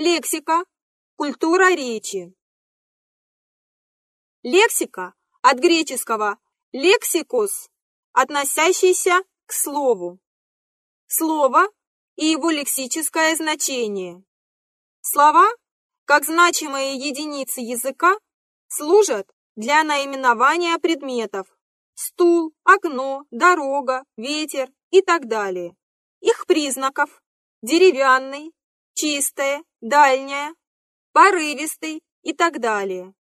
Лексика. Культура речи. Лексика от греческого «лексикос», относящийся к слову. Слово и его лексическое значение. Слова, как значимые единицы языка, служат для наименования предметов – стул, окно, дорога, ветер и так далее. Их признаков – деревянный, чистое, дальняя, порывистый и так далее.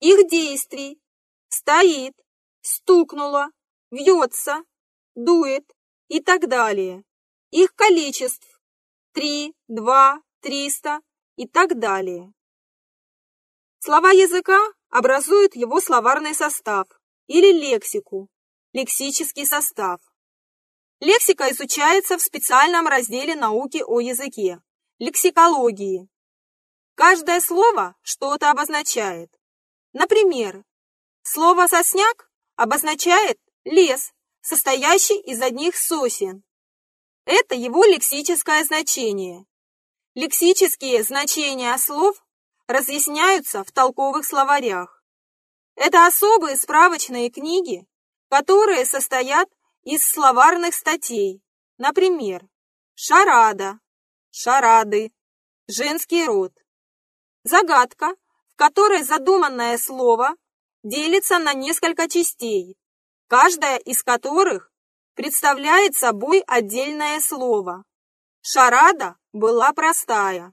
Их действий – стоит, стукнуло, вьется, дует и так далее. Их количеств – три, два, триста и так далее. Слова языка образуют его словарный состав или лексику, лексический состав. Лексика изучается в специальном разделе науки о языке – лексикологии. Каждое слово что-то обозначает. Например, слово «сосняк» обозначает лес, состоящий из одних сосен. Это его лексическое значение. Лексические значения слов разъясняются в толковых словарях. Это особые справочные книги, которые состоят из словарных статей. Например, шарада, шарады, женский род. Загадка, в которой задуманное слово делится на несколько частей, каждая из которых представляет собой отдельное слово. Шарада была простая.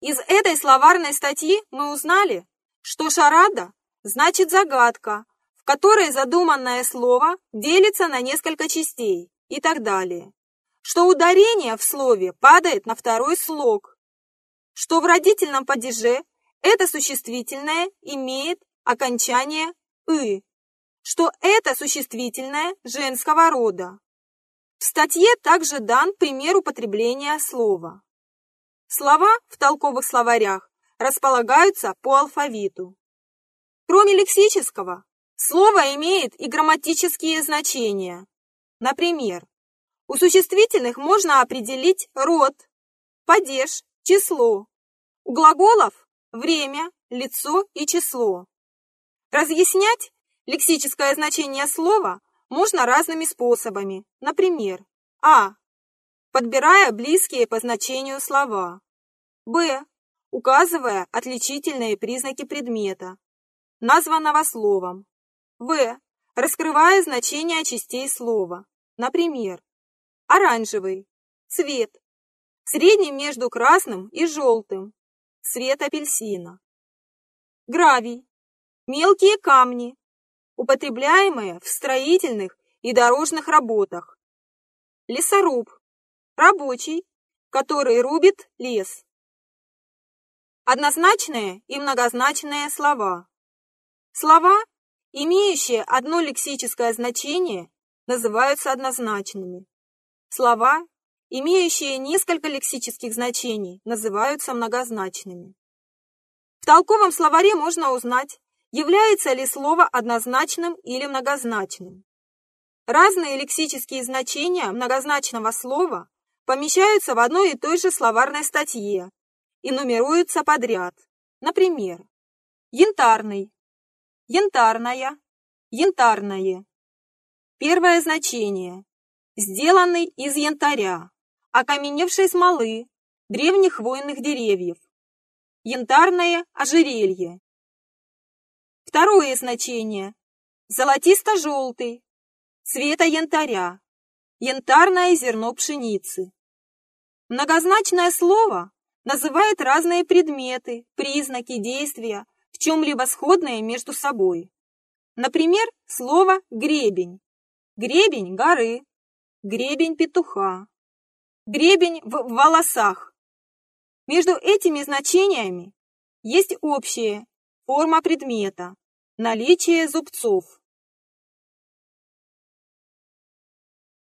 Из этой словарной статьи мы узнали, что шарада значит загадка, в которой задуманное слово делится на несколько частей и так далее, что ударение в слове падает на второй слог, что в родительном падеже это существительное имеет окончание «ы», что это существительное женского рода. В статье также дан пример употребления слова. Слова в толковых словарях располагаются по алфавиту. Кроме лексического, слово имеет и грамматические значения. Например, у существительных можно определить род, падеж, число. У глаголов – время, лицо и число. Разъяснять лексическое значение слова можно разными способами. Например, а. Подбирая близкие по значению слова. Б. Указывая отличительные признаки предмета, названного словом. В. Раскрывая значение частей слова. Например, оранжевый – цвет, средний между красным и желтым – цвет апельсина. Гравий – мелкие камни, употребляемые в строительных и дорожных работах. Лесоруб – рабочий, который рубит лес. Однозначные и многозначные слова. Слова, имеющие одно лексическое значение, называются однозначными. Слова, имеющие несколько лексических значений, называются многозначными. В толковом словаре можно узнать, является ли слово однозначным или многозначным. Разные лексические значения многозначного слова помещаются в одной и той же словарной статье и нумеруются подряд. Например, янтарный, янтарная, янтарное. Первое значение. Сделанный из янтаря, окаменевшей смолы, древних хвойных деревьев. Янтарное ожерелье. Второе значение. Золотисто-желтый, цвета янтаря, янтарное зерно пшеницы. Многозначное слово называет разные предметы, признаки, действия, в чем-либо сходные между собой. Например, слово «гребень». Гребень горы, гребень петуха, гребень в волосах. Между этими значениями есть общее форма предмета, наличие зубцов.